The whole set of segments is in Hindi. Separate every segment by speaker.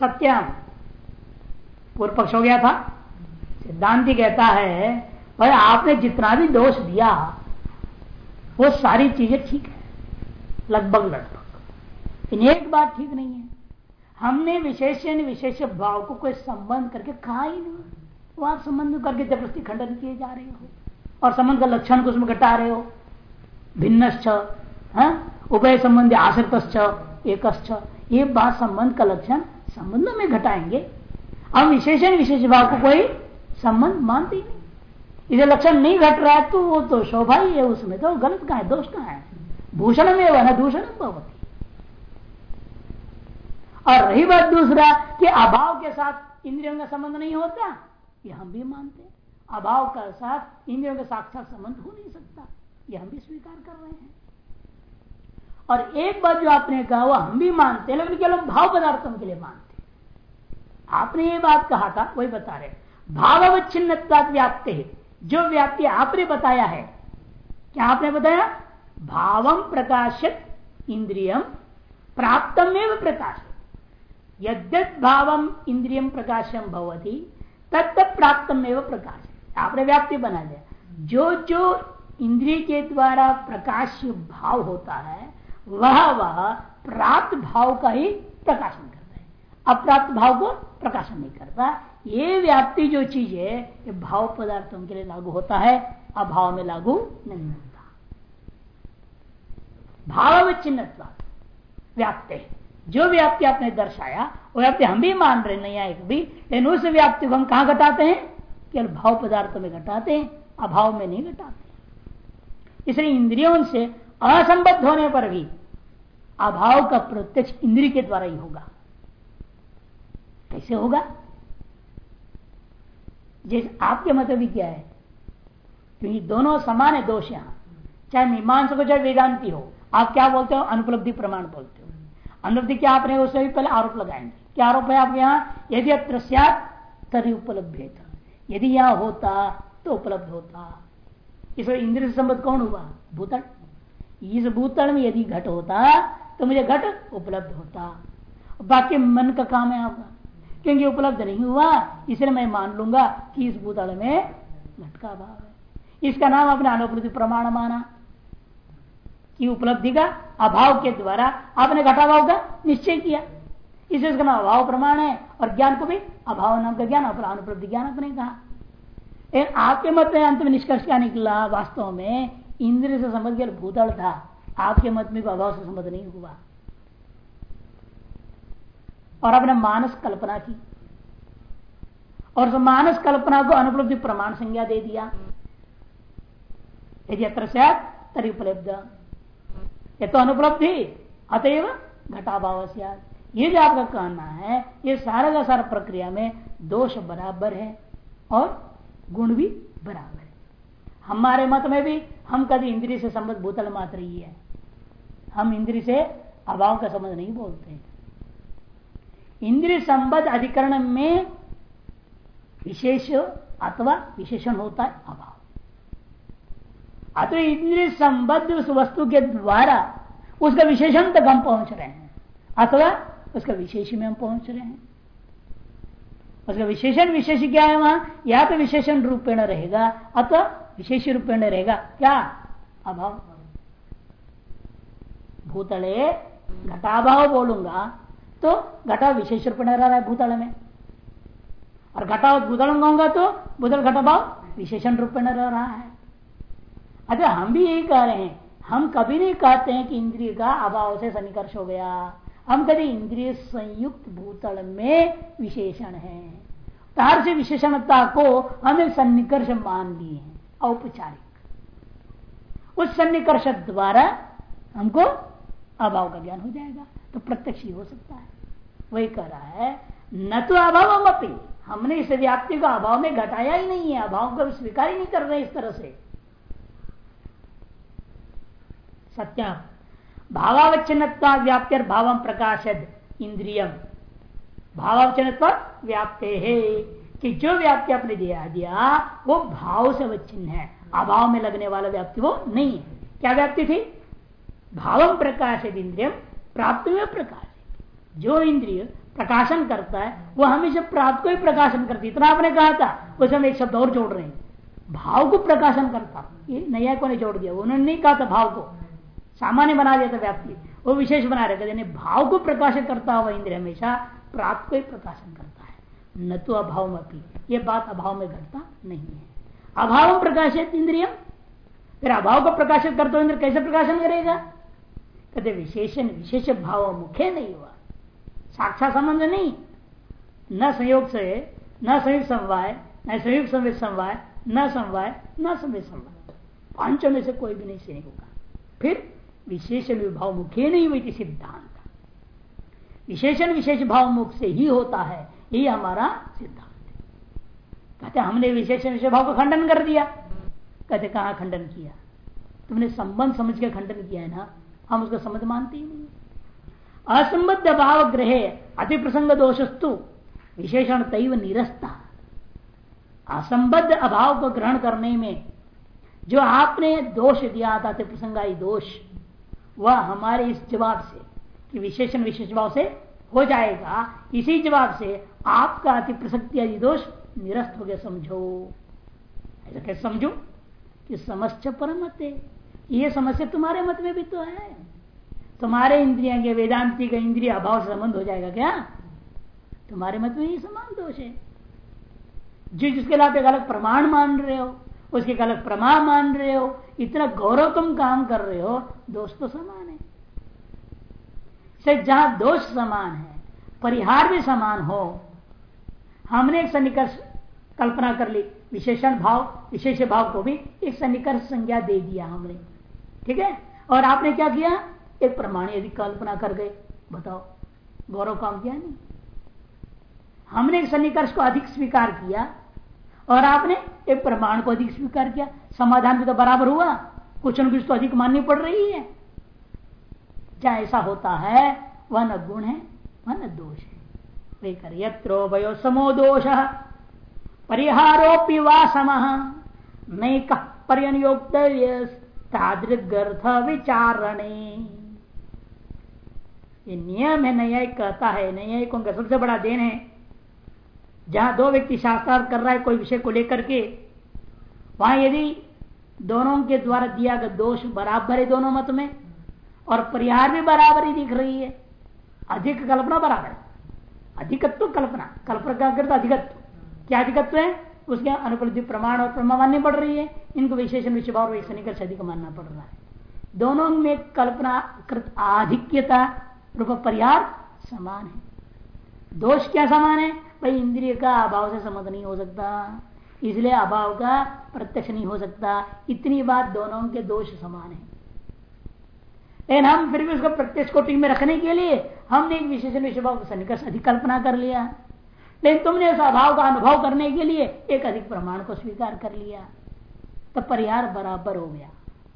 Speaker 1: सत्यम। पूर्व पक्ष हो गया था। सिद्धांति कहता है, भाई आपने जितना भी दोष दिया, वो सारी चीज़ें ठीक है। लगभग लगभग। इन एक बात ठीक नहीं है। हमने विशेष विशेष भाव को कोई संबंध करके कहा ही नहीं। वो आप संबंध करके ज़बरदस्ती खंडन किए जा रहे हो और संबंध का लक्षण को उसमें घटा रहे हो। भिन्न हाँ? उभय संबंधी आसक्त एक ये बात संबंध का लक्षण संबंधों में घटाएँगे। हम विशेषण विशेष भाव को कोई संबंध मानते ही नहीं। इसे लक्षण नहीं घट रहा है तो वो तो शोभा ही है, उसमें तो गलत कहा है, दोष कहा है? भूषण में वह दूषण भवती। और रही बात दूसरा कि अभाव के साथ इंद्रियों का संबंध नहीं होता, ये हम भी मानते हैं। अभाव का साथ इंद्रियों का साक्षात संबंध हो नहीं सकता, ये हम भी स्वीकार कर रहे हैं। और एक बात जो आपने कहा, वो हम भी मानते हैं, लेकिन केवल भाव पदार्थों के लिए मानते आपने ये बात कहा था, वही बता रहे भाववच्छिन्न व्याप्त जो व्याप्ति आपने बताया है, क्या आपने बताया? भावम प्रकाशित इंद्रियम प्राप्तम एवं प्रकाश यद्यत भावम इंद्रियम प्रकाशम भवती, तत्त प्राप्तम एवं प्रकाश। आपने व्याप्ति बना दिया जो जो इंद्रिय के द्वारा प्रकाश भाव होता है वह वह प्राप्त भाव का ही प्रकाशन करता है। अप्राप्त भाव को प्रकाशन नहीं करता। ये व्याप्ति जो चीज़ है, ये भाव पदार्थों के लिए लागू होता है, अभाव में लागू नहीं होता। भाव चिन्ह व्याप्त। है जो व्याप्ति आपने दर्शाया, वो व्याप्ति हम भी मान रहे नहीं आए भी, लेकिन उस व्याप्ति को हम कहा घटाते हैं? केवल भाव पदार्थों में घटाते हैं, अभाव में नहीं घटाते इसलिए इंद्रियों से असंबद्ध होने पर भी अभाव का प्रत्यक्ष इंद्रिय के द्वारा ही होगा। कैसे होगा? जैसे आपके मत भी क्या है? क्योंकि दोनों समान है, दोष यहाँ। चाहे मीमांस को चाहे वेदांति हो, आप क्या बोलते हो? अनुपलब्धि प्रमाण बोलते हो। अनुपलब्धि क्या आपने उससे भी पहले आरोप लगाएँगे। क्या आरोप है आपके यहाँ? यदि अत्र तरी उपलब्ध यदि यहाँ होता तो उपलब्ध होता। इसमें इंद्र से संबंध कौन हुआ? भूतल। इस भूतल में यदि घट होता तो मुझे घट उपलब्ध होता। बाकी मन का काम है आपका। क्योंकि उपलब्ध नहीं हुआ, इसलिए मैं मान लूँगा कि इस भूतल में घट का अभाव है। इसका नाम आपने अनुपलब्धि प्रमाण माना कि उपलब्धि का अभाव के द्वारा आपने घटाभाव का निश्चय किया। इसलिए इसका नाम अभाव प्रमाण है और ज्ञान को भी अभाव नाम का ज्ञान अनुपलब्धि ज्ञान अपने कहा। आपके मत में अंत में निष्कर्ष क्या निकला? वास्तव में इंद्र से गया भूतल था। आपके मत में अभाव से संबंध नहीं हुआ। और आपने मानस कल्पना की। और उस मानस कल्पना को अनुपलब्धि प्रमाण संज्ञा दे दिया। यदि अत्र तरी उपलब्ध। ये तो अनुपलब्धि, अतएव घटाभाव ये जो आपका कहना है, ये सारा का सारा प्रक्रिया में दोष बराबर है और गुण भी बराबर है। हमारे मत में भी हम कभी इंद्रिय से संबंध भूतल मात्र ही है। हम इंद्रिय से अभाव का संबंध नहीं बोलते। इंद्रिय संबंध अधिकरण में विशेष अथवा विशेषण होता है अभाव। अतः इंद्रिय संबद्ध उस वस्तु के द्वारा उसका विशेषण तक हम पहुँच रहे हैं। अथवा उसका विशेष में हम पहुँच रहे हैं। उसका विशेषण, विशेष क्या है वहाँ? या तो विशेषण रूपेण रहेगा, अथवा विशेष रूपेण रहेगा क्या अभाव भूतले घटाभाव बोलूँगा तो घटा विशेष रूप रह रहा है भूतल में और घटा भूतल कहूँगा तो भूतल घटाभाव विशेषण रूप में रह रहा है अच्छा हम भी यही कह रहे हैं हम कभी नहीं कहते हैं कि इंद्रिय का अभाव से सन्निकर्ष हो गया हम कभी इंद्रिय संयुक्त भूतल में विशेषण है तार से विशेषणता को हमें सन्निकर्ष मान लिए हैं औपचारिक। उस सन्निकर्ष द्वारा हमको अभाव का ज्ञान हो जाएगा तो प्रत्यक्ष ही हो सकता है। वही कह रहा है, न तो अभाव अपी, हमने इस व्याप्ति को अभाव में घटाया ही नहीं है, अभाव को स्वीकार ही नहीं कर रहे इस तरह से। सत्य भावावच्छिन्न व्याप्ति भाव प्रकाशद इंद्रियम भावावचन व्याप्ते। है कि जो व्याप्ति आपने दिया दिया, वो भाव से अवच्छिन्न है। अभाव में लगने वाला व्याप्ति वो नहीं है। क्या व्याप्ति थी? भावम प्रकाश इंद्रियम, प्राप्त में प्रकाश जो इंद्रिय प्रकाशन करता है, वो हमेशा प्राप्त को ही प्रकाशन करती इतना आपने कहा था, उसे हम एक शब्द और जोड़ रहे हैं। भाव को प्रकाशन करता, ये नया को नहीं जोड़ दिया। उन्होंने नहीं कहा था भाव को। सामान्य बना दिया था व्याप्ति वो विशेष बना रहे भाव को प्रकाशन करता हुआ इंद्रिय हमेशा प्राप्त को ही प्रकाशन करता न तो अभाव ये बात अभाव में घटता नहीं है। अभाव प्रकाशित इंद्रिय फिर अभाव को प्रकाशित करते हुए इंद्र कैसे प्रकाशन करेगा? कहते विशेषण, विशेष भाव मुख्य नहीं हुआ। साक्षात संबंध नहीं। न संयोग से, न संयुक्त समवाय, न संयुक्त संवेद समवाय, न समवाय, न संवेद समवाय। पाँचों में से कोई भी नहीं से होगा। फिर विशेषण विभाव मुख्य नहीं हुई सिद्धांत। विशेषण, विशेष भाव मुख से ही होता है। यही हमारा सिद्धांत है। कहते, हमने विशेष भाव का खंडन कर दिया। कहते, कहा खंडन किया? तुमने संबंध समझ के खंडन किया है ना? हम उसका संबंध मानते ही नहीं असंबद्ध भाव ग्रहे अति प्रसंग दोषस्तु, विशेषण तैव निरस्ता। असंबद्ध अभाव को ग्रहण करने में जो आपने दोष दिया था अति प्रसंगाई दोष, वह हमारे इस जवाब से, कि विशेषण विशेष भाव से हो जाएगा। इसी जवाब से आपका अति प्रसक्ति आदि दोष निरस्त हो गया, समझो। ऐसा कैसे समझो? कि समस्या परमत ये समस्या तुम्हारे मत में भी तो है। तुम्हारे इंद्रिया के वेदांति का इंद्रिय अभाव संबंध हो जाएगा क्या? तुम्हारे मत में ही समान दोष है। जो जिसके आप एक अलग प्रमाण मान रहे हो, उसके अलग प्रमाण मान रहे हो, इतना गौरव तुम काम कर रहे हो, दोष तो समान है। से जहाँ दोष समान है, परिहार भी समान हो, हमने एक सन्निकर्ष कल्पना कर ली, विशेषण भाव, विशेष भाव को भी एक सन्निकर्ष संज्ञा दे दिया हमने। ठीक है? और आपने क्या किया? एक प्रमाण यदि कल्पना कर गए, बताओ, गौरव काम किया नहीं? हमने एक सन्निकर्ष को अधिक स्वीकार किया, और आपने एक प्रमाण को अधिक स्वीकार किया, समाधान भी तो बराबर हुआ, कुछ न कुछ तो अधिक माननी पड़ रही है। जहाँ ऐसा होता है? वह न गुण है वह न दोष है। वे कर यत्रो वयो समो दोष। परिहारोपि वा सम। नैक पर्यनुयोक्त विचारणे ये नियम है न्यायिक कहता है न्यायिकों का सबसे बड़ा देन है। जहाँ दो व्यक्ति शास्त्रार्थ कर रहा है कोई विषय को लेकर के, वहाँ यदि दोनों के द्वारा दिया गया दोष बराबर है दोनों मत में और परिहार भी बराबर दिख रही है। अधिक कल्पना बराबर। अधिकत्व कल्पना। कल्पना का करता अधिकत्व। क्या अधिकत्व है? उसके अनुपलब्धि प्रमाण और प्रमा माननी पड़ रही है। इनको विशेषण विषय और से अधिक मानना पड़ रहा है। दोनों में कल्पना कृत आधिक्यता रूप परिहार समान है। दोष क्या समान है? भाई, इंद्रिय का अभाव से संबंध नहीं हो सकता। इसलिए अभाव का प्रत्यक्ष नहीं हो सकता। इतनी बात दोनों के दोष समान है। लेकिन हम फिर भी उसको प्रत्यक्ष कोटि में रखने के लिए हमने एक विशेषण विषय भाव सन्निकर्ष अधिक कल्पना कर लिया। लेकिन तुमने उस अभाव का अनुभव करने के लिए एक अधिक प्रमाण को स्वीकार कर लिया। तो परिहार बराबर हो गया।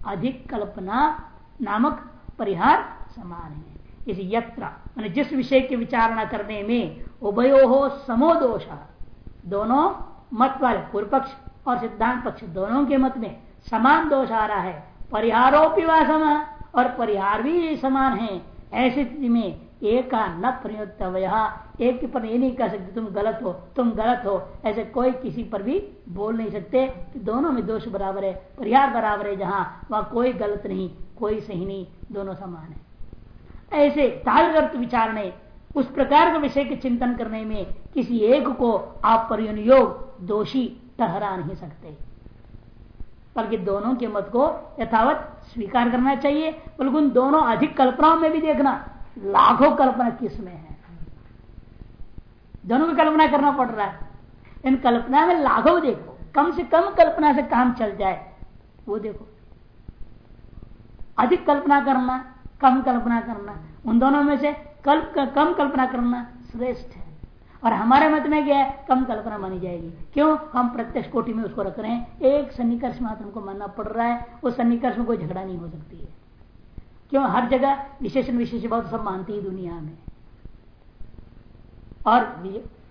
Speaker 1: अधिक कल्पना नामक परिहार समान है। इस यत्र, मान जिस विषय की विचारणा करने में उभयो हो, समो दोष दोनों मत वाले पूर्व पक्ष और सिद्धांत पक्ष दोनों के मत में समान दोष आ रहा है। परिहारोपि वा और परिहार भी समान है। ऐसी स्थिति में एक न प्रयुक्त एक के पर ये नहीं कह सकते, तुम गलत हो, तुम गलत हो। ऐसे कोई किसी पर भी बोल नहीं सकते कि दोनों में दोष बराबर है, परिहार बराबर है, जहाँ वहाँ कोई गलत नहीं, कोई सही नहीं, दोनों समान है। ऐसे तालगर्त विचारणे उस प्रकार के विषय के चिंतन करने में किसी एक को आप परियोग दोषी ठहरा नहीं सकते। बल्कि दोनों के मत को यथावत स्वीकार करना चाहिए, बल्कि उन दोनों अधिक कल्पनाओं में भी देखना। लाखों कल्पना किसमें है? दोनों की कल्पना करना पड़ रहा है। इन कल्पना में लाखों देखो, कम से कम कल्पना से काम चल जाए, वो देखो। अधिक कल्पना करना, कम कल्पना करना, उन दोनों में से कल्प कम कल्पना करना श्रेष्ठ है। और हमारे मत में क्या है? कम कल्पना मानी जाएगी। क्यों? हम प्रत्यक्ष कोटि में उसको रख रहे हैं। एक सन्निकर्ष मात्र हमको मानना पड़ रहा है, उस सन्निकर्ष में कोई झगड़ा नहीं हो सकती है। क्यों? हर जगह विशेषण विशेष बहुत सब मानती है दुनिया में। और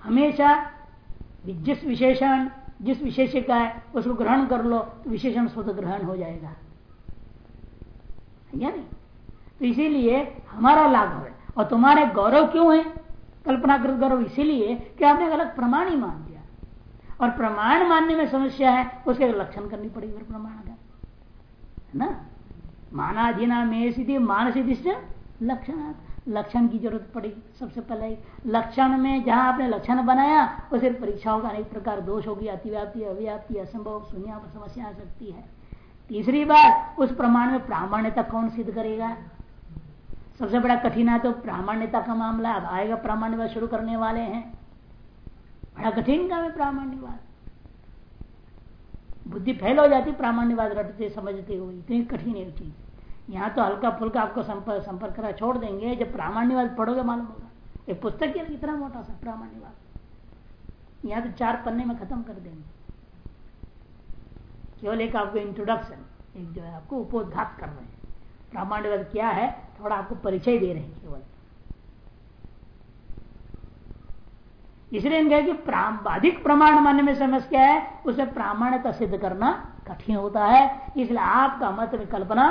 Speaker 1: हमेशा जिस विशेषण, जिस विशेष का है, उसको ग्रहण कर लो तो विशेषण स्वतः ग्रहण हो जाएगा। या नहीं? तो इसीलिए हमारा लाभ है। और तुम्हारे गौरव क्यों है? कल्पनाकृत गौरव इसीलिए कि आपने अलग प्रमाण ही मान दिया और प्रमाण मानने में समस्या है, उसके लक्षण करनी पड़ेगी फिर प्रमाण का। है ना? मानाधीना में सीधी मानसिधि से लक्षण लक्षण की ज़रूरत पड़ेगी। सबसे पहले लक्षण में जहाँ आपने लक्षण बनाया, उसे परीक्षा होगा अनेक प्रकार दोष होगी, अतिव्याप्ति, अव्याप्ति, असंभव शून्य समस्या आ सकती है। तीसरी बात, उस प्रमाण में प्रामाण्यता कौन सिद्ध करेगा? सबसे बड़ा कठिन है तो प्रामाण्यता का मामला अब आएगा प्रामाण्यवाद शुरू करने वाले हैं। बड़ा कठिन काम है प्रामाण्यवाद। बुद्धि फैल हो जाती, प्रामाण्यवाद रटते, समझते हुए। इतनी कठिन है चीज़। यहाँ तो हल्का फुल्का आपको संपर्क संपर्क करा, छोड़ देंगे। जब प्रामाण्यवाद पढ़ोगे, मालूम होगा। एक पुस्तक ही इतना मोटा सा प्रामाण्यवाद। यहाँ तो चार पन्ने में खत्म कर देंगे। केवल एक आपको इंट्रोडक्शन एक जो है आपको उपोदघात कर रहे हैं। प्रामाण्यवाद क्या है थोड़ा आपको परिचय दे रहे हैं केवल। इसलिए कि अधिक प्रमाण मानने में समझ क्या है, उसे प्रामाण्यता सिद्ध करना कठिन होता है। इसलिए आपका मत में कल्पना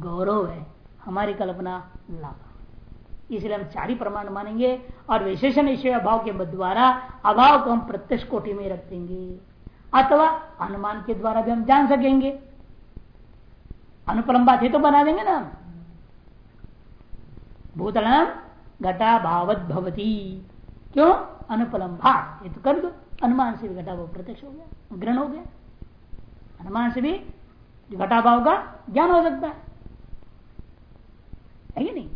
Speaker 1: गौरव है, हमारी कल्पना लाभ इसलिए हम चार ही प्रमाण मानेंगे, और विशेषण ईश्वर अभाव के द्वारा, अभाव को हम प्रत्यक्ष कोटि में रख देंगे, अथवा अनुमान के द्वारा भी हम जान सकेंगे। अनुपलम्बा थे तो बना देंगे ना भूतलम घटा भावत भवती। क्यों? अनुपलम्बा ये तो कर दो। अनुमान से भी घटा भाव प्रत्यक्ष हो गया, ग्रहण हो गया। अनुमान से भी घटा भाव का ज्ञान हो सकता है। है नहीं?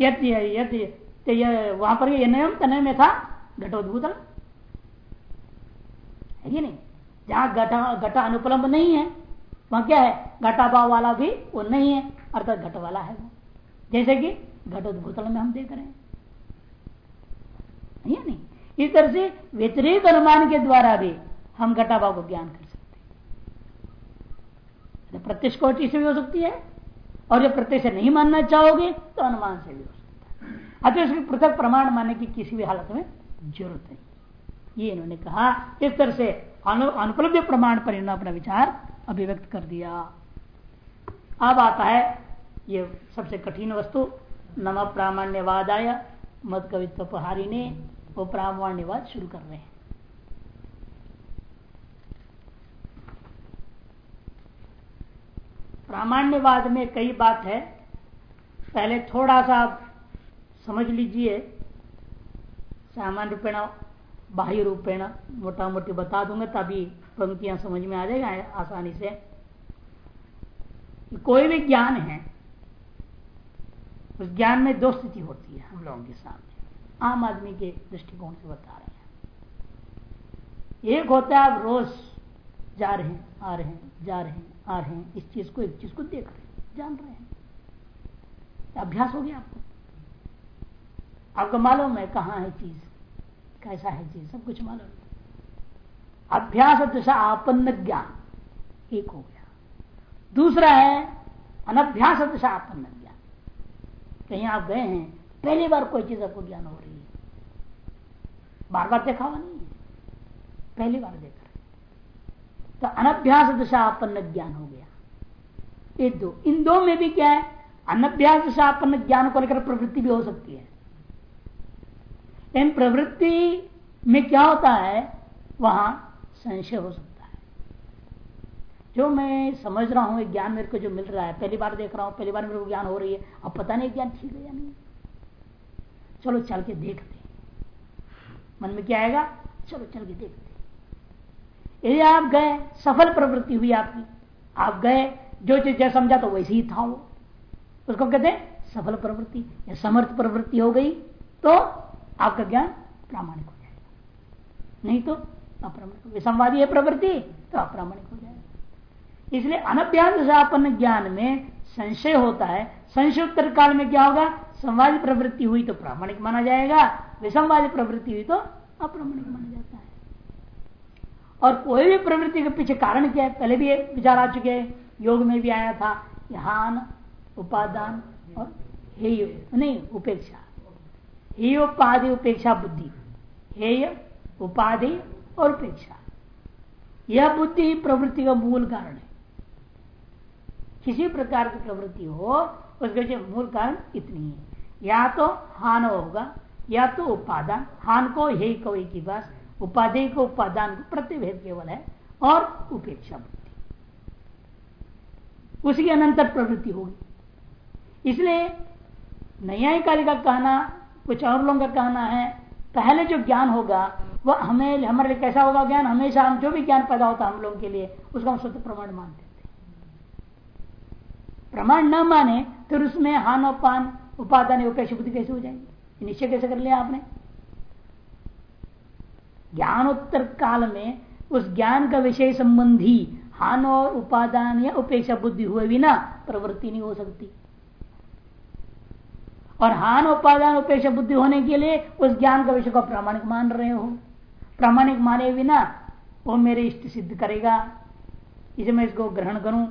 Speaker 1: यदि यदि वहाँ पर नियम, तनय में था घटोद्भूतल है कि नहीं? जहाँ घटा घटा अनुपलम्ब नहीं है वहाँ क्या है? घटाभाव वाला भी वो नहीं है, अर्थात घट वाला है वो। जैसे कि घटोद्भूतल में हम देख रहे हैं। नहीं? इस तरह से व्यतिरिक अनुमान के द्वारा भी हम घटाभाव को ज्ञान कर सकते हैं। प्रत्यक्ष कोटि से भी हो सकती है, और जब प्रत्यक्ष नहीं मानना चाहोगे तो अनुमान से भी हो सकता है। अतः उसकी पृथक प्रमाण मानने की किसी भी हालत में ज़रूरत नहीं। ये इन्होंने कहा, इस तरह से अनुपलब्ध प्रमाण पर इन्होंने अपना विचार अभिव्यक्त कर दिया। अब आता है ये सबसे कठिन वस्तु, नम प्रामाण्यवादाय मत कवित्वपहारी ने वो प्रामाण्यवाद शुरू कर रहे हैं। प्रामाण्यवाद में कई बात है। पहले थोड़ा सा समझ लीजिए। सामान्य रूपेण बाह्य रूपेण मोटा मोटी बता दूँगा, तभी पंक्तियाँ समझ में आ जाएगा, आसानी से। कोई भी ज्ञान है, उस ज्ञान में दो स्थिति होती है हम लोगों के सामने। आम आदमी के दृष्टिकोण से बता रहे हैं। एक होता है आप रोज जा रहे हैं, आ रहे हैं, जा रहे हैं, आ रहे हैं, इस चीज़ को एक चीज़ को देख रहे हैं, जान रहे हैं। अभ्यास हो गया आपको। आपको मालूम है कहाँ है चीज़। कैसा है चीज़ सब कुछ मालूम। अभ्यास दशा आपन्न ज्ञान, एक हो गया। दूसरा है, अनभ्यास दशा आपन्न ज्ञान। कहीं आप गए हैं, पहली बार कोई चीज़ आपको ज्ञान हो रही है। बार बार देखा हुआ नहीं है। पहली बार देख रहे तो अनभ्यास दशापन्न ज्ञान हो गया। ये दो। इन दो में भी क्या है? अनभ्यास दशापन्न ज्ञान को लेकर प्रवृत्ति भी हो सकती है। इन प्रवृत्ति में क्या होता है, वहाँ संशय हो सकता है। जो मैं समझ रहा हूँ ज्ञान मेरे को जो मिल रहा है, पहली बार देख रहा हूँ, पहली बार मेरे को ज्ञान हो रही है, अब पता नहीं ज्ञान ठीक है या नहीं। चलो चल के देखते मन में क्या आएगा? चलो चल के देखते यदि आप गए, सफल प्रवृत्ति हुई आपकी, आप गए, जो चीज़ जैसा समझा तो वैसे ही था वो। उसको कहते हैं सफल प्रवृत्ति, या समर्थ प्रवृत्ति हो गई तो आपका ज्ञान प्रामाणिक हो जाएगा। नहीं तो अप्रामाणिक विसंवादी है प्रवृत्ति तो अप्रामाणिक हो जाएगा। इसलिए अनभ्यास ज्ञान में संशय होता है। संशय उत्तर काल में क्या होगा? संवादी प्रवृत्ति हुई तो प्रामाणिक माना जाएगा। विसंवादी प्रवृत्ति हुई तो अप्रामाणिक माना जाता है। और कोई भी प्रवृत्ति के पीछे कारण क्या है? पहले भी विचार आ चुके हैं। योग में भी आया था। हान उपादान और हेय नहीं, उपेक्षा। उपाधि उपेक्षा बुद्धि। हेय, उपाधि और उपेक्षा। यह बुद्धि ही प्रवृत्ति का मूल कारण है। किसी प्रकार की प्रवृत्ति हो, उसके मूल कारण इतनी है। या तो हान होगा, या तो उपादान। हान को हे कोई की बस उपाधि को उपादान को प्रतिभेद केवल है और उपेक्षा बुद्धि। उसकी अनंतर प्रवृत्ति होगी। इसलिए न्यायिकाली का कहना कुछ और लोगों का कहना है, पहले जो ज्ञान होगा, वह हमें, हमारे लिए कैसा होगा ज्ञान? हमेशा हम, जो भी ज्ञान पैदा होता हम लोगों के लिए, उसको हम स्वतः प्रमाण मानते थे प्रमाण न माने, फिर उसमें हान पान, उपादान उपेक्ष बुद्धि कैसे हो जाएगी? निश्चय कैसे कर लिया आपने? ज्ञानोत्तर काल में उस ज्ञान का विषय संबंधी हान और उपादान या उपेक्षा बुद्धि हुए बिना प्रवृत्ति नहीं हो सकती। और हान उपादान उपेक्षा बुद्धि होने के लिए उस ज्ञान का विषय को प्रामाणिक मान रहे हो। प्रामाणिक माने बिना वो मेरे इष्ट सिद्ध करेगा। इसे मैं इसको ग्रहण करूँ,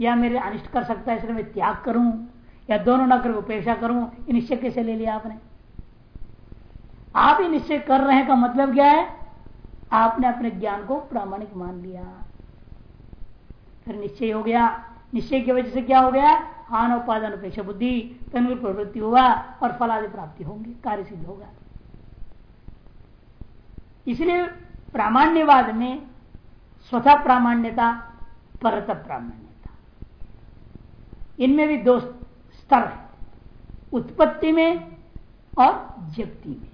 Speaker 1: या मेरे अनिष्ट कर सकता है इसलिए मैं त्याग करूँ, या दोनों न कर उपेक्षा करूँ निश्चय कैसे ले लिया आपने? आप ही निश्चय कर रहे हैं का मतलब क्या है? आपने अपने ज्ञान को प्रामाणिक मान लिया। फिर निश्चय हो गया। निश्चय की वजह से क्या हो गया? हान उपादान अपेक्षा बुद्धि। तन प्रवृत्ति हुआ और फलादि प्राप्ति होंगी कार्य सिद्ध होगा। इसलिए प्रामाण्यवाद में स्वतः प्रामाण्यता, परत प्रामाण्यता। इनमें भी दो स्तर है, उत्पत्ति में और जप्ति में।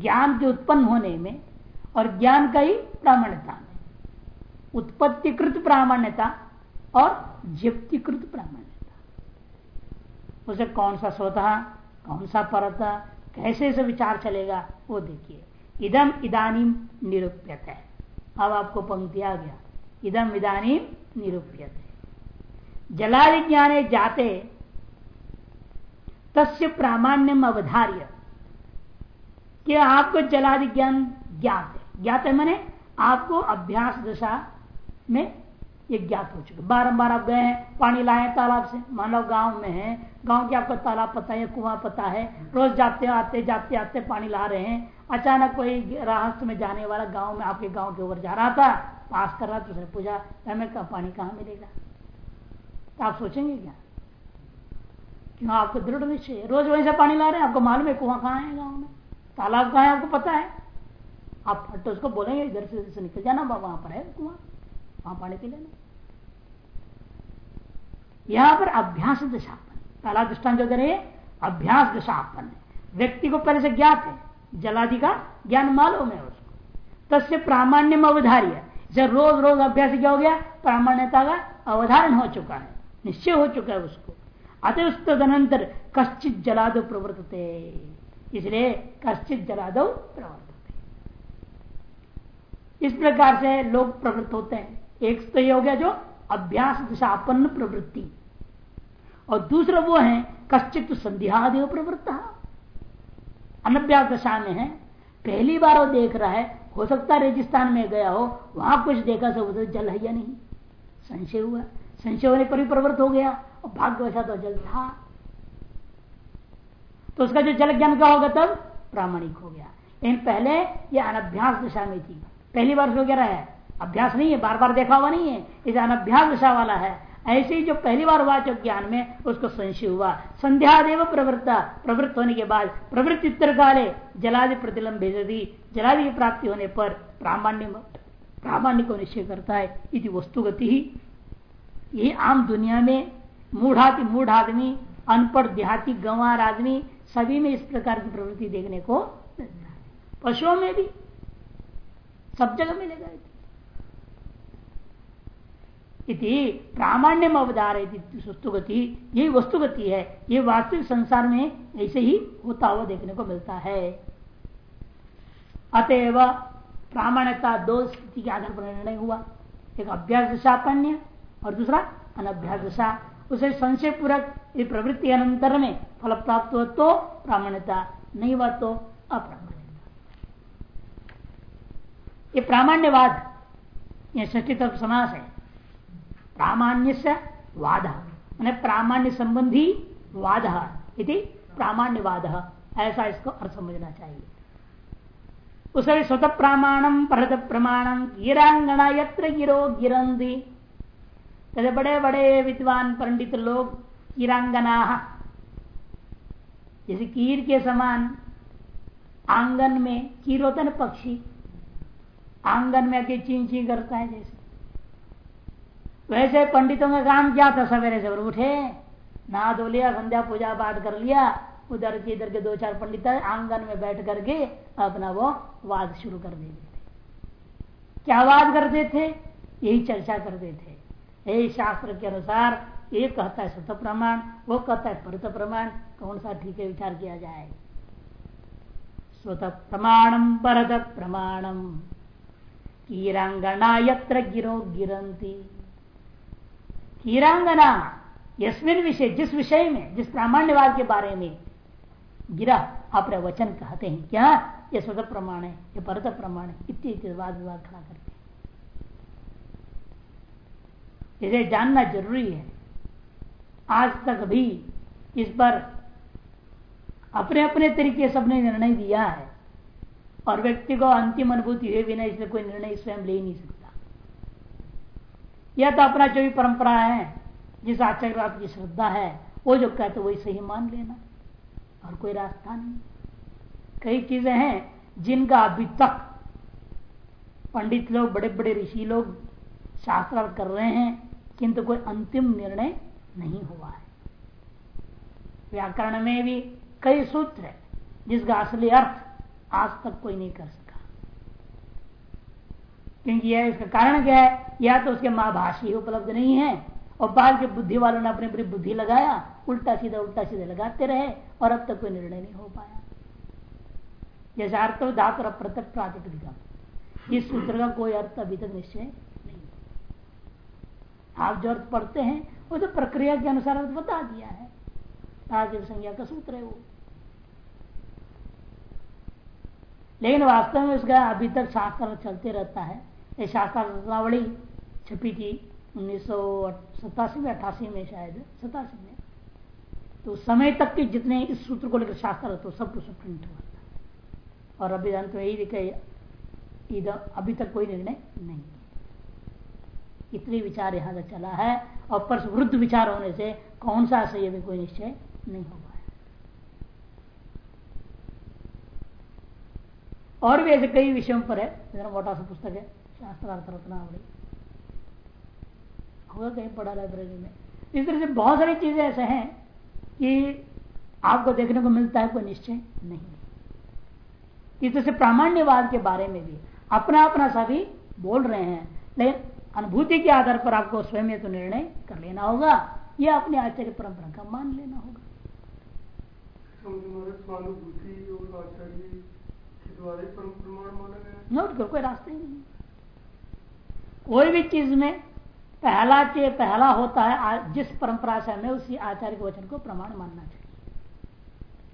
Speaker 1: ज्ञान के उत्पन्न होने में और ज्ञान का ही प्रामाण्यता में। उत्पत्तिकृत प्रामाण्यता और जप्तिकृत प्रामाण्यता। उसे कौन सा स्वतः कौन सा परता, कैसे से विचार चलेगा, वो देखिए। इदम इदानी निरूप्यत। है अब आपको पंक्ति आ गया। इदम इदानी निरूप्यत। है जलादि ज्ञाने जाते, तस्य प्रामाण्यम अवधार्य। कि आपको जलादि ज्ञान ज्ञात है। ज्ञात है मैंने आपको अभ्यास दशा में ये ज्ञात हो चुके। बारम्बार आप गए हैं, पानी लाए तालाब से। मान लो गाँव में है, गाँव के आपको तालाब पता है, कुआँ पता है। रोज जाते आते जाते, आते पानी ला रहे हैं। अचानक कोई राहत में जाने वाला गाँव में आपके गाँव के ऊपर जा रहा था, पास कर रहा था, उसने पूछा हमें का पानी कहाँ मिलेगा? तो आप सोचेंगे क्या? क्यों? आपको दृढ़ निश्चय रोज वहीं से पानी ला रहे हैं, आपको मालूम है कुआँ कहाँ है गाँव में? तालाब कहाँ है, आपको पता है? आप तो उसको बोलेंगे इधर से निकल जाना, वहाँ पर है कुआँ। वहाँ पानी पी लेना। यहाँ पर अभ्यास दशापन पहला दृष्टान जो दे अभ्यास दशापन व्यक्ति को पहले से ज्ञात है, जलादि का ज्ञान मालूम है उसको। तस्य प्रामाण्यम अवधार्य। जब रोज रोज अभ्यास क्या हो गया? प्रामाण्यता का अवधारण हो चुका है, निश्चय हो चुका है उसको। अतः तदनंतर कश्चित जलादो प्रवर्तते। इसलिए कश्चित जलादो प्रवर्तते। इस प्रकार से लोग प्रवृत्त होते हैं। एक तो ये हो गया जो अभ्यास दशापन्न प्रवृत्ति। और दूसरा वो है, कश्चित संध्यादेव प्रवृत्ता अनभ्यास दशा में है, पहली बार वो देख रहा है, हो सकता है रेगिस्तान में गया हो, वहाँ कुछ देखा तो उधर जल है या नहीं। संशय हुआ। संशय होने पर भी प्रवृत्त हो गया, और भाग्यवशा तो जल था। तो उसका जो जल ज्ञान का होगा तब? प्रामाणिक हो गया। लेकिन पहले यह अनभ्यास दशा में थी। पहली बार हो गया है? अभ्यास नहीं है बार बार देखा हुआ नहीं है। इसे अनभ्यास दशा वाला है ऐसे ही जो पहली बार वाचक ज्ञान में, उसको संशय हुआ। संध्या देव प्रवृत्ता, प्रवृत्त होने के बाद प्रवृत्ति काले जलादि प्रतिलंब दी जलादि की प्राप्ति होने पर प्रामाण्य प्रामाण्य को निश्चय करता है, इति वस्तुगति। ही यही आम दुनिया में मूढ़ाति मूढ़ आदमी अनपढ़ देहाती गंवार आदमी सभी में इस प्रकार की प्रवृत्ति देखने को मिलता है। पशुओं में भी, सब जगह मिलेगा इति प्रामाण्यम अवधार वस्तुगति यही वस्तुगति है, ये वास्तविक संसार में ऐसे ही होता हुआ देखने को मिलता है। अतएव प्रामाण्यता दो स्थिति के आधार पर निर्णय हुआ। एक अभ्यास दशापन्य और दूसरा अनभ्यास दशा उसे संशय पूर्वक प्रवृत्ति अनंतर में फल प्राप्त हो तो प्रामाण्यता नहीं हुआ तो अप्रामाण्यता। ये प्रामाण्यवाद यह ष्टी समास है। प्रामाण्य से वाद। मैंने प्रामाण्य संबंधी वाद इति प्रामाण्यवाद। ऐसा इसको अर्थ समझना चाहिए। उसे स्वतः प्रमाणम परत प्रमाणम गिरांगना यत्र गिरो गिरंदी तदे बड़े बड़े विद्वान पंडित लोग गिरांगना। जैसे कीर के समान, आँगन में कीर होता ना पक्षी, आँगन में आके चीन ची करता है जैसे। वैसे पंडितों का काम क्या था? सवेरे सवेरे उठे, नहा धो लिया, संध्या पूजा पाठ कर लिया, उधर के इधर के दो चार पंडित आँगन में बैठ करके अपना वो वाद शुरू कर देते थे। क्या वाद करते थे? यही चर्चा करते थे। यही शास्त्र के अनुसार, ये कहता है सत प्रमाण, वो कहता है परत प्रमाण, कौन सा ठीक है, विचार किया जाए। स्वत प्रमाणम परत प्रमाणम कीरांगना यत्र गिरो गिरंती। कीरांगना यस्मिन विषय, जिस विषय में, जिस प्रामाण्यवाद के बारे में गिरा, अपने वचन कहते हैं। क्या? ये स्वतः प्रमाण है, ये परत प्रमाण है, इतनी वाद विवाद खड़ा करते हैं इसे जानना ज़रूरी है। आज तक भी इस पर अपने अपने तरीके सबने निर्णय दिया है। और व्यक्ति को अंतिम अनुभूति हुए बिना इसलिए कोई निर्णय स्वयं ले ही नहीं सकता। यह तो अपना जो भी परंपरा है, जिस आचार्य की श्रद्धा है, वो जो कहते वही सही मान लेना। और कोई रास्ता नहीं। कई चीज़ें हैं, जिनका अभी तक पंडित लोग बड़े बड़े ऋषि लोग शास्त्र कर रहे हैं, किंतु कोई अंतिम निर्णय नहीं हुआ है। व्याकरण में भी कई सूत्र है, जिसका असली अर्थ आज तक कोई नहीं कर सका क्योंकि यह इसका कारण क्या है? या तो उसके महाभाषी उपलब्ध नहीं है, और बाहर के बुद्धि वालों ने अपनी अपनी बुद्धि लगाया, उल्टा सीधा उल्टा सीधा लगाते रहे, और अब तक कोई निर्णय नहीं हो पाया। जैसे अर्थ धातु और पृथक प्रातिपदिका इस सूत्र का कोई अर्थ अभी तक निश्चय नहीं आप जो अर्थ पढ़ते हैं, वो तो प्रक्रिया के अनुसार अर्थ बता दिया है। राजीव संज्ञा का सूत्र है वो। लेकिन वास्तव में उसका अभी तक शास्त्र चलते रहता है। ये शास्त्र रत्नावली छपी थी उन्नीस सौ सत्तासी में अट्ठासी में शायद सतासी में। तो समय तक के जितने इस सूत्र को लेकर शास्त्र तो सब कुछ प्रिंट हुआ था। और अभी अंत में यही लिखे अभी तक कोई निर्णय नहीं इतने विचार यहाँ से चला है, और पर वृद्ध विचार होने से कौन सा सही अभी कोई निश्चय नहीं हो पाया। और भी ऐसे कई विषयों पर है मोटा सा पुस्तक है। शास्त्रार्थ रत्नावली होगा कहीं पढ़ा लाइब्रेरी में। इस तरह से बहुत सारी चीज़ें ऐसे हैं कि आपको देखने को मिलता है कोई निश्चय नहीं इस तरह से प्रामाण्यवाद के बारे में भी अपना अपना सभी बोल रहे हैं। लेकिन अनुभूति के आधार पर आपको स्वयं तो निर्णय कर लेना होगा या अपने आचार्य परंपरा का मान लेना होगा। नोट करो कोई रास्ता ही नहीं कोई भी चीज़ में पहला के पहला होता है जिस परंपरा से हमें उसी आचार्य के वचन को प्रमाण मानना चाहिए।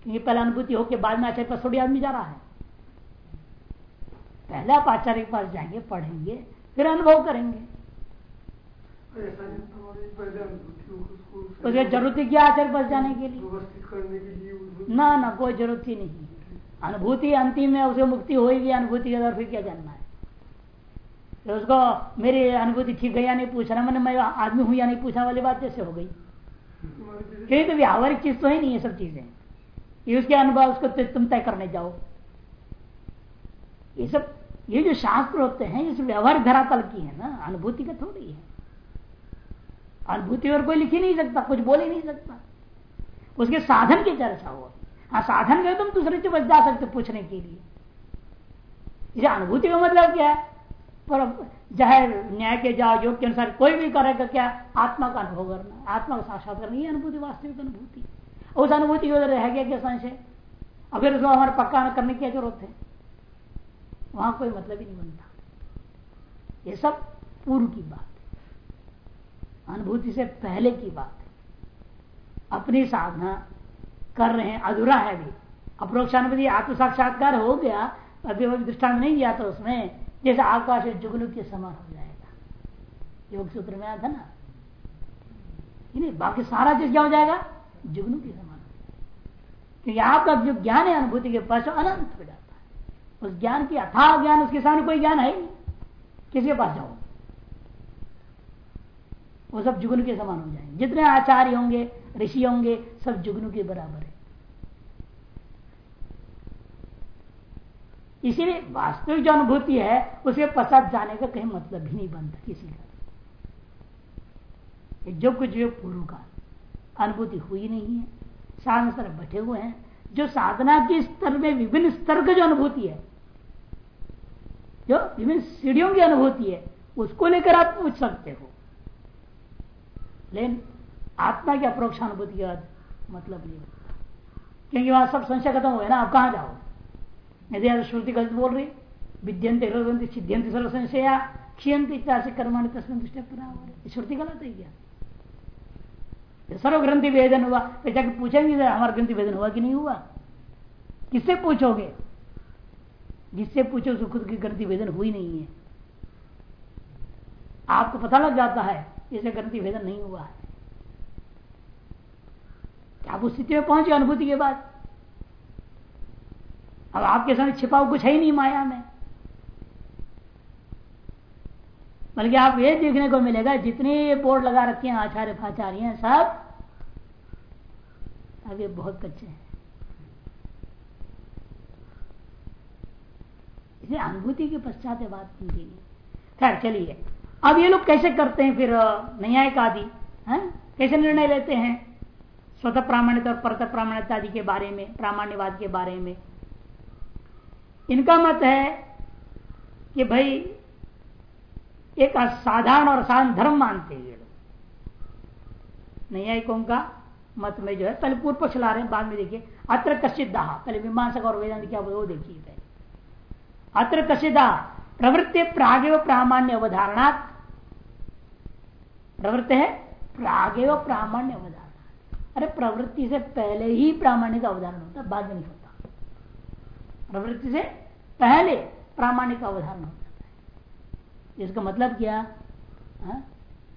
Speaker 1: क्योंकि पहला अनुभूति हो के बाद में आचार्य पास थोड़ी आदमी जा रहा है। पहले आप आचार्य के पास जाएँगे पढ़ेंगे फिर अनुभव करेंगे। तो ज़रूरत ही क्या आचार्य पास जाने के लिए? ना ना कोई ज़रूरत ही नहीं। अनुभूति अंतिम में उसे मुक्ति होगी अनुभूति के अंदर फिर क्या जानना है? तो उसको मेरी अनुभूति ठीक गई या नहीं पूछना मैंने, मैं आदमी हूँ या नहीं पूछना वाली बात जैसे हो गई। क्योंकि तो व्यावहारिक चीज़ तो है नहीं ये सब चीज़ें। ये उसके अनुभव, उसको तुम तय करने जाओ। ये सब, ये जो शास्त्र होते हैं, ये सब व्यवहार धरातल की है ना? अनुभूति का थोड़ी है। अनुभूति और कोई लिख ही नहीं सकता, कुछ बोल ही नहीं सकता। उसके साधन की चर्चा हो। हाँ साधन गए तुम दूसरे से बच जा सकते पूछने के लिए। अनुभूति का मतलब क्या है? पर चाहे न्याय के जाओ योग के अनुसार कोई भी करेगा, क्या आत्मा का अनुभव करना आत्मा का साक्षात करना ये अनुभूति वास्तविक अनुभूति उस अनुभूति की रह गया क्या संशय? अगर उसको हमारे पक्का करने की ज़रूरत है? वहाँ कोई मतलब ही नहीं बनता। ये सब पूर्व की बात है। अनुभूति से पहले की बात है। अपनी साधना कर रहे हैं, अधूरा है भी अप्रोक्षानुभूति आत्म साक्षात्कार हो गया, अभी दृष्टांत नहीं दिया था उसमें। जैसे आकाश जुगलू के समान हो जाएगा। योग सूत्र में आया था ना? नहीं, बाकी सारा चीज़ क्या हो जाएगा? जुगनू के समान क्योंकि आपका जो ज्ञान है, अनुभूति के पास अनंत हो जाता है। उस ज्ञान की अथाह ज्ञान, उसके सामने कोई ज्ञान है नहीं। किसके पास जाओ वो सब जुगनू के समान हो जाएँगे। जितने आचार्य होंगे, ऋषि होंगे, सब जुगनू के बराबर है इसीलिए वास्तविक जो अनुभूति है, उसके पश्चात जाने का कहीं मतलब ही नहीं बनता किसी का। जो कुछ जो पूर्व का अनुभूति हुई नहीं है। साधन स्तर बैठे हुए हैं। जो साधना के स्तर में विभिन्न स्तर का जो अनुभूति है, जो विभिन्न सीढ़ियों की अनुभूति है, उसको लेकर आप पूछ सकते हो। लेकिन आत्मा की अप्रोक्षानुभूति का मतलब नहीं क्योंकि वहाँ सब संशय खत्म हो गया ना, आप कहाँ जाओ यदि श्रुति गलत बोल रही, विद्यंत सिद्ध्यंत सर्व संशया क्षीयंत कर्माणी तस्वीर दृष्टि श्रुति गलत है क्या? सर्व ग्रंथि वेदन हुआ तो जाके पूछेंगे हमारा ग्रंथि वेदन हुआ कि नहीं हुआ? किससे पूछोगे? जिससे पूछो उसको खुद की ग्रंथि वेदन हुई नहीं है। आपको पता लग जाता है, इसे ग्रंथि वेदन नहीं हुआ है। आप उस स्थिति में पहुँचे अनुभूति के बाद। अब आपके सामने छिपाओ कुछ है ही नहीं माया में। बल्कि आप ये देखने को मिलेगा, जितने बोर्ड लगा रखे हैं, आचार्य फाचार्य हैं, सब अभी बहुत कच्चे हैं। इसलिए अनुभूति के पश्चात बात की गई। खैर, चलिए। अब ये लोग कैसे करते हैं फिर न्यायिक आदि? है? कैसे निर्णय लेते हैं? स्वतः प्रामाणिक और परत प्रामाणिकता आदि के बारे में, प्रामाण्यवाद के बारे में। इनका मत है कि भाई, एक असाधारण और असाधारण धर्म मानते हैं ये लोग। न्यायिकों का? मत में जो है पहले पूर्व पक्ष ला रहे हैं, बाद में देखिए। अत्र कशिदा पहले मीमांसक और वेदांत क्या वो देखिए पहले। अत्र कशिदा प्रवृत्ति प्रागेव प्रामाण्य अवधारणा प्रवृत्ति है, प्रागेव प्रामाण्य अवधारणा अरे, प्रवृत्ति से पहले ही प्रामाण्य का अवधारण होता है, बाद में नहीं प्रवृत्ति से पहले प्रामाणिक अवधारण हो जाता है। इसका मतलब क्या? हाँ?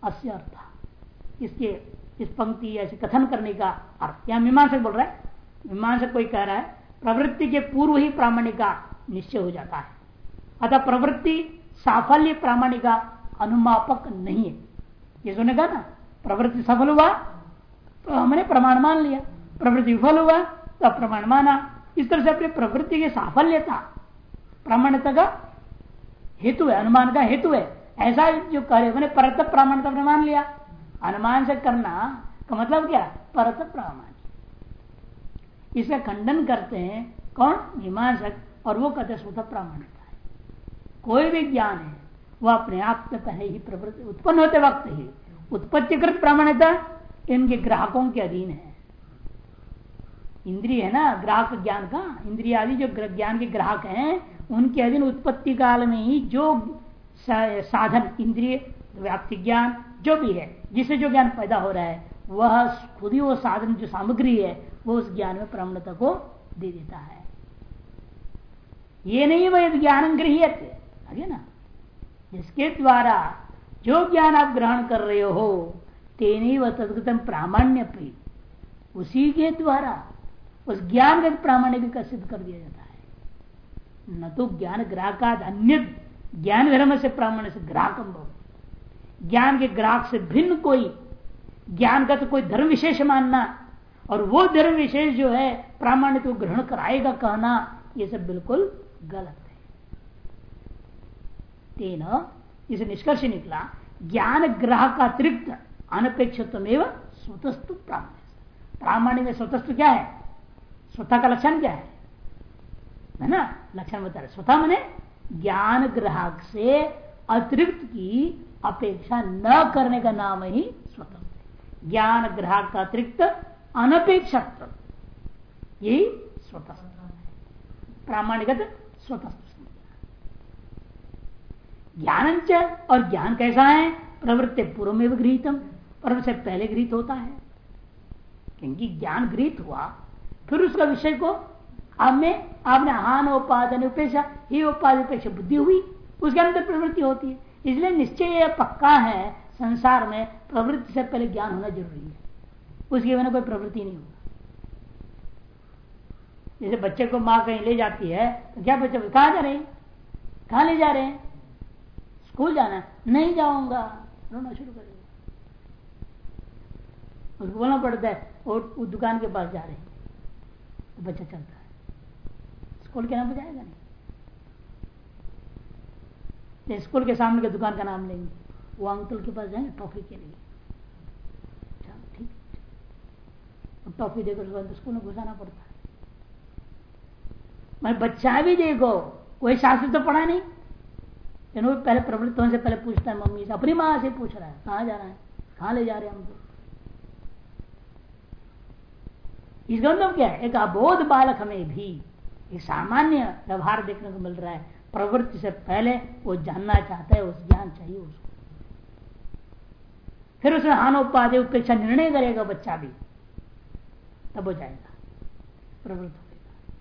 Speaker 1: अस्य अर्थ। इसके, इस पंक्ति ऐसे कथन करने का अर्थ। यहाँ मीमांसक बोल रहा है। मीमांसक कोई कह रहा है, प्रवृत्ति के पूर्व ही प्रामाणिका निश्चय हो जाता है। अतः प्रवृत्ति साफल्य प्रामाणिका अनुमापक नहीं है। ये सुने कहा ना? प्रवृत्ति सफल हुआ तो हमने प्रमाण मान लिया। प्रवृत्ति विफल हुआ तो प्रमाण माना। इस तरह से अपनी प्रवृत्ति की साफल्यता प्रामाण्यता का हेतु है अनुमान का हेतु है। ऐसा जो करे मैंने परत प्रमाण का प्रमाण लिया। अनुमान से करना का मतलब क्या? परत प्रमाण। इसका खंडन करते हैं कौन? मीमांसक, और वो कहते स्वतः प्रामाणिकता है। कोई भी ज्ञान है वह अपने आप से पहले ही प्रवृत्ति, उत्पन्न होते वक्त ही उत्पत्तिकृत प्रामाण्यता इनके ग्राहकों के अधीन है। इंद्रिय है ना, ग्राहक ज्ञान का। इंद्रिय जो ज्ञान के ग्राहक हैं, उनके अधीन उत्पत्ति काल में ही जो साधन, इंद्रिय, व्याप्ति ज्ञान, जो भी है, जिससे जो ज्ञान पैदा हो रहा है, वह खुद ही वो साधन, जो सामग्री है, वो उस ज्ञान में प्रमणता को दे देता है। ये नहीं वह ज्ञान गृहियत आगे ना। जिसके द्वारा जो ज्ञान आप ग्रहण कर रहे हो, तेनी व तदगतम प्रामाण्य उसी के द्वारा। उस ज्ञान का प्रामाण्य भी सिद्ध कर दिया जाता है। न तो ज्ञान ग्राहक अन्य ज्ञान धर्म से प्रामाण्य से ग्राहक ज्ञान के ग्राहक से भिन्न कोई ज्ञान का तो कोई धर्म विशेष मानना, और वो धर्म विशेष जो है, प्रामाण्य को ग्रहण कराएगा कहना, ये सब बिल्कुल गलत है। तेन इसे निष्कर्ष निकला, ज्ञान ग्राहक अतिरिक्त अनपेक्षित स्वतस्तु प्रामाण्य में स्वतस्त्र क्या है? स्वतः का लक्षण क्या है? है ना? लक्षण बता रहे। स्वतः मैंने ज्ञान ग्राहक से अतिरिक्त की अपेक्षा न करने का नाम ही स्वतंत्र ज्ञान ग्राहक का अतिरिक्त अनपेक्षक यही स्वतंत्र प्रामाणिकत स्वतंत्र ज्ञान और ज्ञान कैसा है? प्रवृत्ति पूर्व में भी गृहितम, पर से पहले गृहित होता है। क्योंकि ज्ञान गृहित हुआ फिर उसका विषय को अब में आपने हान उपादन उपेक्षा, ही उपाधि उपेक्षा बुद्धि हुई, उसके अंदर प्रवृत्ति होती है। इसलिए निश्चय यह पक्का है, संसार में प्रवृत्ति से पहले ज्ञान होना ज़रूरी है। उसके बिना कोई प्रवृत्ति नहीं होगा। जैसे बच्चे को माँ कहीं ले जाती है तो क्या बच्चे कहा जा रहे हैं? कहा ले जा रहे हैं? स्कूल जाना है? नहीं जाऊँगा। रोना शुरू करेगा उसको बोलना पड़ता है, और दुकान के पास जा रहे हैं। बच्चा चलता है। स्कूल के नाम पर जाएगा नहीं। तो स्कूल के सामने की दुकान का नाम लेंगे। वो अंकल के पास जाएँगे टॉफी के लिए। ठीक टॉफी देकर स्कूल में घुसाना पड़ता है। मैं बच्चा भी देखो, कोई शास्त्र तो पढ़ा नहीं। पहले प्रवृत्तों से पहले पूछता है, मम्मी से, अपनी माँ से पूछ रहा है, कहा जा रहा है? कहा ले जा रहे हैं हमको इसका मतलब क्या है? एक अबोध बालक हमें भी एक सामान्य व्यवहार देखने को मिल रहा है। प्रवृत्ति से पहले वो जानना चाहता है, उस ज्ञान चाहिए उसको। फिर उसमें हानोपाधि उपेक्षा निर्णय करेगा, बच्चा भी। तब हो जाएगा। प्रवृत्त होगा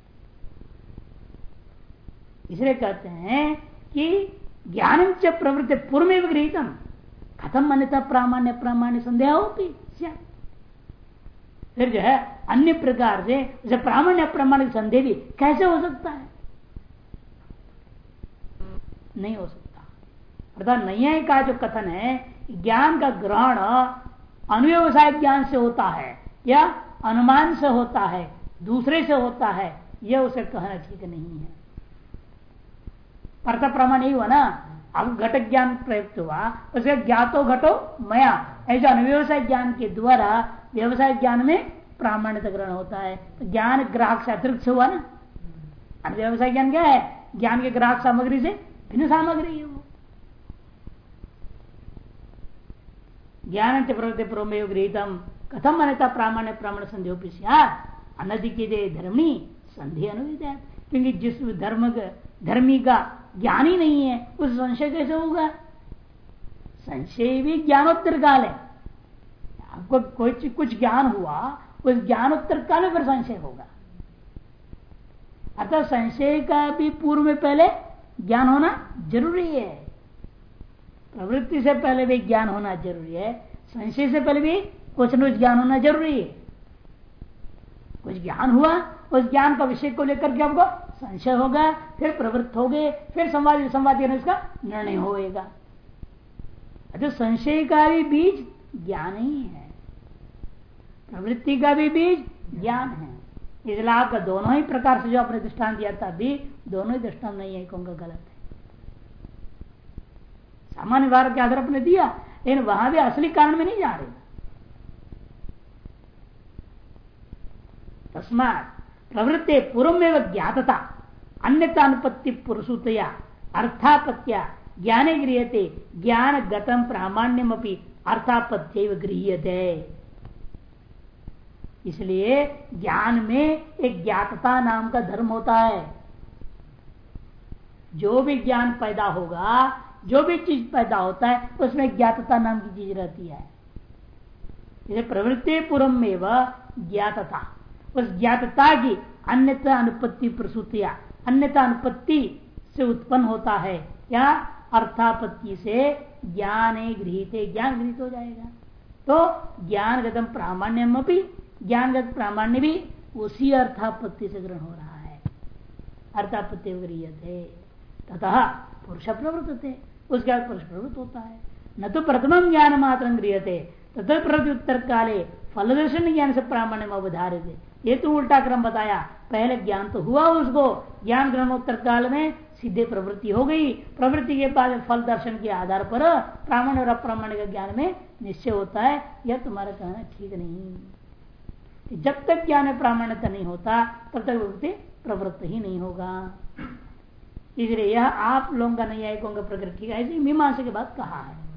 Speaker 1: इसलिए कहते हैं कि ज्ञान च प्रवृत्ति पूर्व में खत्म मान्यता प्रामाण्य प्रामाण्य संदेह होती? फिर जो है, अन्य प्रकार से जैसे प्रामाण्य अप्रामाण्य संदेह भी कैसे हो सकता है? नहीं हो सकता। अर्थात नैया का जो कथन है, ज्ञान का ग्रहण अनुव्यवसाय ज्ञान से होता है, या अनुमान से होता है, दूसरे से होता है, यह उसे कहना ठीक नहीं है। अर्थ प्रमाण नहीं हुआ ना, अब घट ज्ञान प्रयुक्त हुआ, उसे ज्ञातो घटो मया, ऐसा अनुव्यवसाय ज्ञान के द्वारा व्यवसाय ज्ञान में प्रामाण्यता ग्रहण होता है। तो ज्ञान ग्राहक से अतिरिक्त हुआ ना? व्यवसाय ज्ञान क्या है? ज्ञान के ग्राहक सामग्री से भिन्न सामग्री है वो। ज्ञान प्रवृत्ति प्रोमेय गृहितम। कथम अन्यता प्रामाण्य प्रामाण्य संदेह अनधिकृत धर्मी संधि है क्योंकि जिस धर्म धर्मी का ज्ञान ही नहीं है, उस संशय कैसे होगा? संशय भी ज्ञानोत्तर काल है। आपको कोई कुछ ज्ञान हुआ, उस ज्ञानोत्तर काल में फिर संशय होगा। अतः संशय का भी पूर्व में पहले ज्ञान होना ज़रूरी है। प्रवृत्ति से पहले भी ज्ञान होना ज़रूरी है। संशय से पहले भी कुछ न कुछ ज्ञान होना ज़रूरी है। कुछ ज्ञान हुआ, उस ज्ञान का विषय को लेकर के आपको संशय होगा, फिर प्रवृत्त हो गए फिर संवाद संवाद इसका निर्णय होएगा। अच्छा संशय का भी बीज ज्ञान ही है। प्रवृत्ति का भी बीज ज्ञान है। इसलिए आपका दोनों ही प्रकार से जो आपने दृष्टान दिया था भी दोनों ही दृष्टान नहीं है कहूँगा गलत है। सामान्य व्यवहार के आधार अपने दिया, लेकिन वहाँ भी असली कारण में नहीं जा रहे। तस्मात प्रवृत्ति पूर्व में ज्ञातता अन्यता अनुपत्ति पुरुषतया, अर्थापत्या ज्ञाने गृहते ज्ञान गतम प्रामाण्यम अर्थापत्य गृहते इसलिए ज्ञान में एक ज्ञातता नाम का धर्म होता है। जो भी ज्ञान पैदा होगा, जो भी चीज़ पैदा होता है, उसमें ज्ञातता नाम की चीज़ रहती है। जैसे प्रवृत्ति पूर्व में वह ज्ञातता। उस ज्ञातता की अन्यता अनुपत्ति प्रसूतिया अन्यता अनुपत्ति से उत्पन्न होता है। या अर्थापत्ति से ज्ञान गृहित ज्ञान गृहित हो जाएगा। तो ज्ञान गतम प्रामाण्यम ज्ञानगत प्रामाण्य भी उसी अर्थापत्ति से ग्रहण हो रहा है। अर्थापत्ति थे तथा पुरुष प्रवृत्त थे उसके बाद पुरुष प्रवृत्त होता है। न तो प्रथम ज्ञान मात्र गृहते तथा प्रति उत्तर काले फलदर्शन ज्ञान से प्रामाण्य अवधारित। ये तो उल्टा क्रम बताया, पहले ज्ञान तो हुआ उसको, ज्ञान ग्रहणोत्तर काल में सीधे प्रवृत्ति हो गई। प्रवृत्ति के बाद फल दर्शन के आधार पर प्रामाण्य और अप्रामाण्य का ज्ञान में निश्चय होता है, यह तुम्हारा कहना ठीक नहीं। जब तक ज्ञान प्रामाण्यता नहीं होता, तब तक प्रवृत्ति प्रवृत्त ही नहीं होगा। इसलिए यह आप लोगों का नहीं आएगा प्रकृति ठीक ऐसी मीमांसा के बाद कहा है।